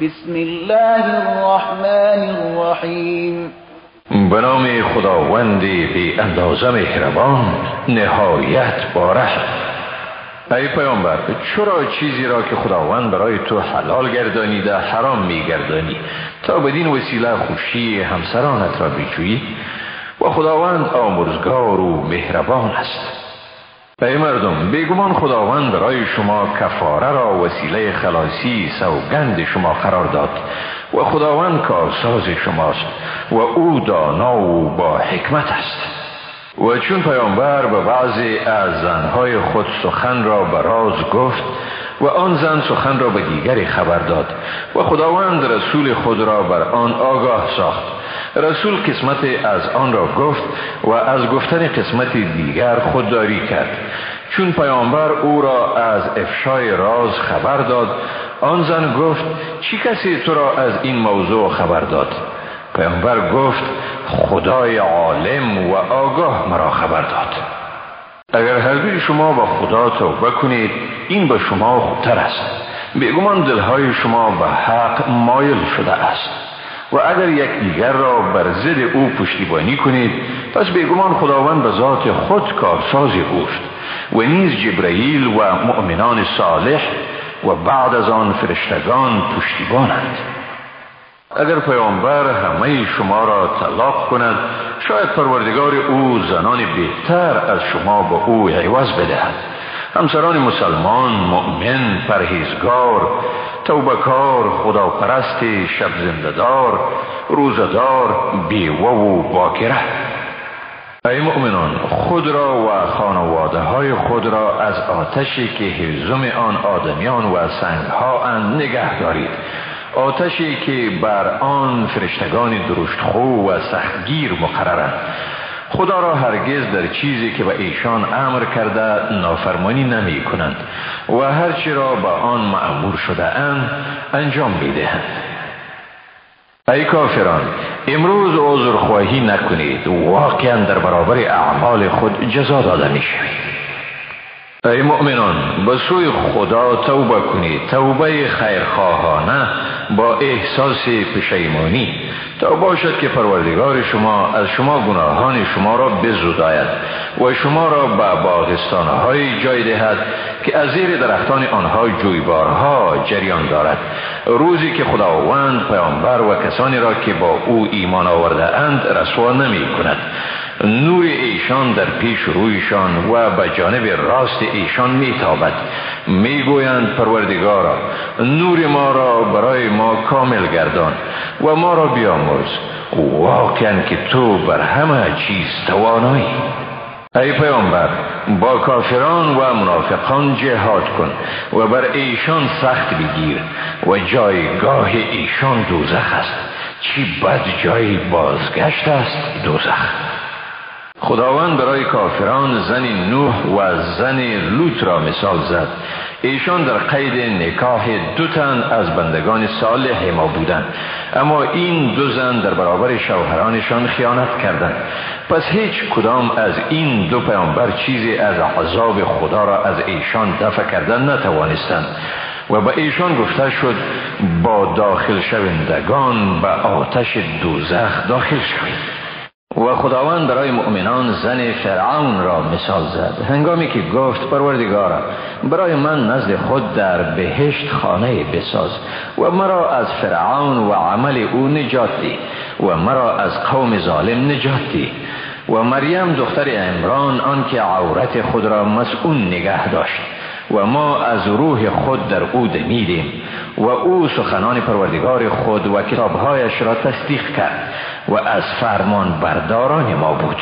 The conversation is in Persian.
بسم الله الرحمن الرحیم به نام خداوند بی اندازه مهربان نهایت باره ای پیامبر چرا چیزی را که خداوند برای تو حلال گردانیده حرام میگردانی تا بدین وسیله خوشی همسرانت را بجویی؟ و خداوند آمرزگار و مهربان است. ای مردم بیگمان خداوند برای شما کفاره را وسیله خلاصی سوگند شما قرار داد و خداوند کارساز شماست و او دانا و با حکمت است. و چون پیامبر به بعضی از زنهای خود سخن را به راز گفت و آن زن سخن را به دیگری خبر داد و خداوند رسول خود را بر آن آگاه ساخت. رسول قسمت از آن را گفت و از گفتن قسمت دیگر خودداری کرد. چون پیامبر او را از افشای راز خبر داد آن زن گفت چی کسی تو را از این موضوع خبر داد؟ پیامبر گفت خدای عالم و آگاه مرا خبر داد. اگر هر شما با خدا توبه کنید این به شما خوبتر است. بیگمان دلهای شما به حق مایل شده است. و اگر یک دیگر را بر ضد او پشتیبانی کنید پس بیگمان خداوند به ذات خود کارساز اوست و نیز جبرئیل و مؤمنان صالح و بعد از آن فرشتگان پشتیبانند. اگر پیامبر همه شما را طلاق کند شاید پروردگار او زنان بهتر از شما به او عوض بدهد. همسران مسلمان مؤمن پرهیزگار توبکار خداپرست شب زنددار روزدار بیوه و باکره. ای مؤمنان خود را و خانواده های خود را از آتشی که هزم آن آدمیان و سنگ ها اند نگه دارید. آتشی که بر آن فرشتگان درشت خو و سختگیر مقررند. خدا را هرگز در چیزی که به ایشان امر کرده نافرمانی نمی کنند و هرچی را به آن معمور شده اند انجام می دهند. ای کافران امروز عذرخواهی نکنید. واقعا در برابر اعمال خود جزا داده می شوید ای مؤمنان به سوی خدا توبه کنید. توبه خیرخواهانه با احساس پشیمانی. تا باشد که پروردگار شما از شما گناهان شما را بزوداید و شما را به باغستانهای جای دهد که از زیر درختان آنها جویبارها جریان دارد. روزی که خداوند پیامبر و کسانی را که با او ایمان آورده اند رسوا نمی کند نور ایشان در پیش رویشان و به جانب راست ایشان میتابد. می‌گویند پروردگارا نور ما را برای ما کامل گردان و ما را بیامرز. واقعا که تو بر همه چیز توانایی. ای پیامبر با کافران و منافقان جهاد کن و بر ایشان سخت بگیر و جایگاه ایشان دوزخ است. چی بد جای بازگشت است دوزخ. خداوند برای کافران زن نوح و زن لوط را مثال زد. ایشان در قید نکاح دو تن از بندگان صالح ما بودند. اما این دو زن در برابر شوهرانشان خیانت کردند. پس هیچ کدام از این دو پیامبر چیزی از عذاب خدا را از ایشان دفع کردن نتوانستند. و به ایشان گفته شد با داخل شوندگان به آتش دوزخ داخل شوید. و خداوند برای مؤمنان زن فرعون را مثال زد. هنگامی که گفت پروردگارا برای من نزد خود در بهشت خانه بساز و مرا از فرعون و عمل او نجات دی و مرا از قوم ظالم نجات دی. و مریم دختر عمران آنکه عورت خود را مسئول نگه داشت و ما از روح خود در او دمیدیم. و او سخنان پروردگار خود و کتابهایش را تصدیق کرد و از فرمان برداران ما بود.